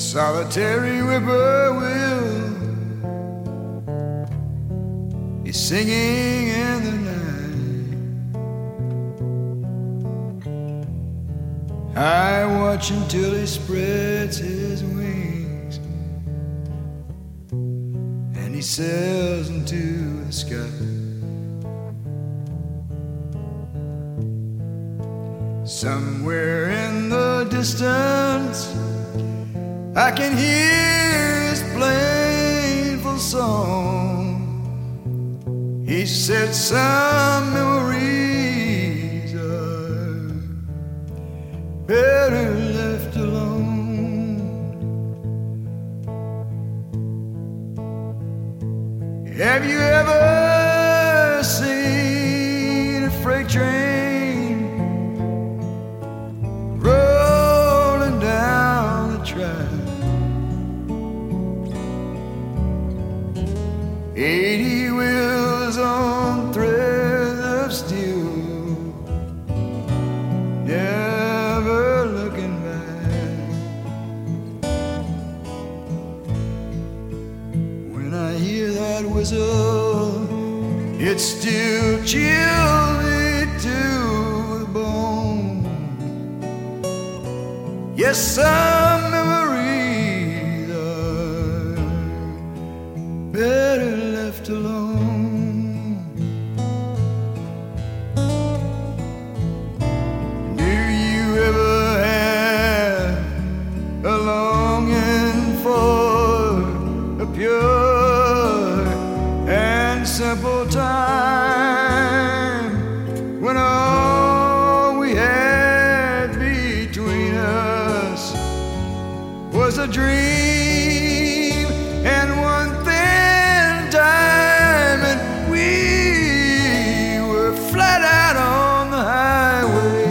solitary whippoorwill is singing in the night. I watch him till he spreads his wings and he sails into the sky. Somewhere in the distance, I can hear his plainful song. He said some memories are better left alone. Have you ever seen a freight train whistle, it still chills me to the bone. Yes, some memories are better left alone. Do a dream and one thin diamond. We were flat out on the highway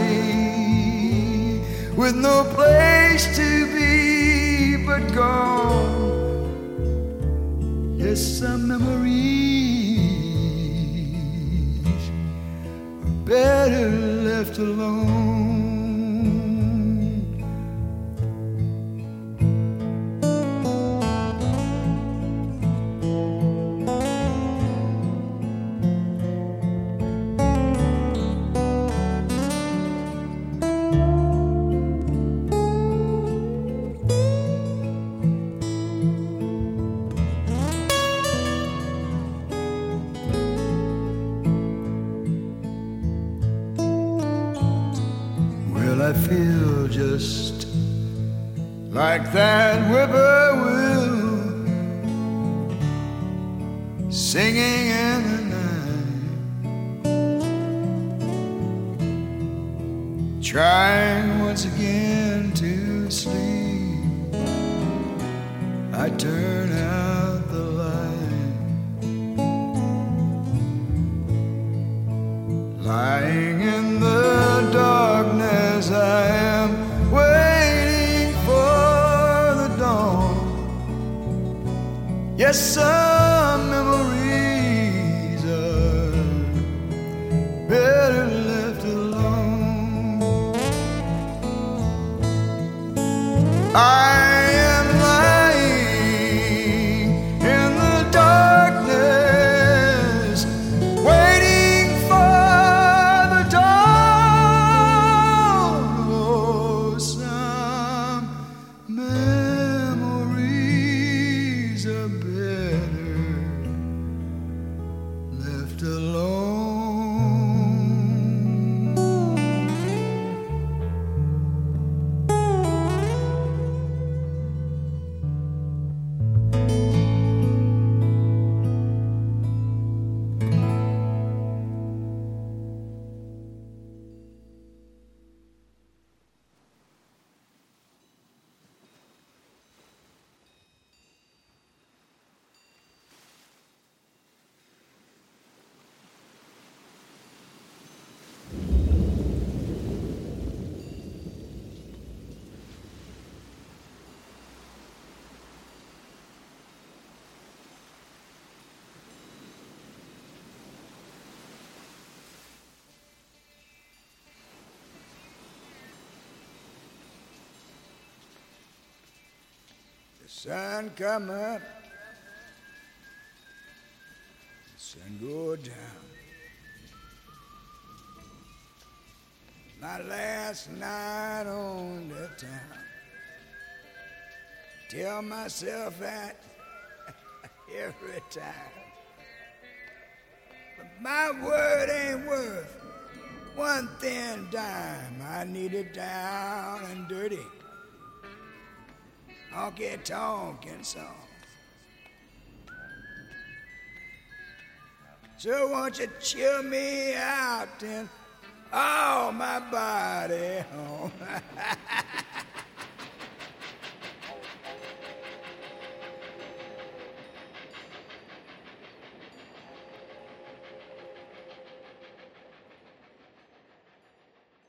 with no place to be but gone. Yes, some memories are better left alone. Well, I feel just like that whippoorwill singing in the night, trying once again to sleep. I turn out Yes, some memories are better left alone. I sun come up, sun go down. My last night on the town. Tell myself that every time. But my word ain't worth one thin dime. I need it down and dirty honky tonkin' songs. So won't you chill me out and all my body home?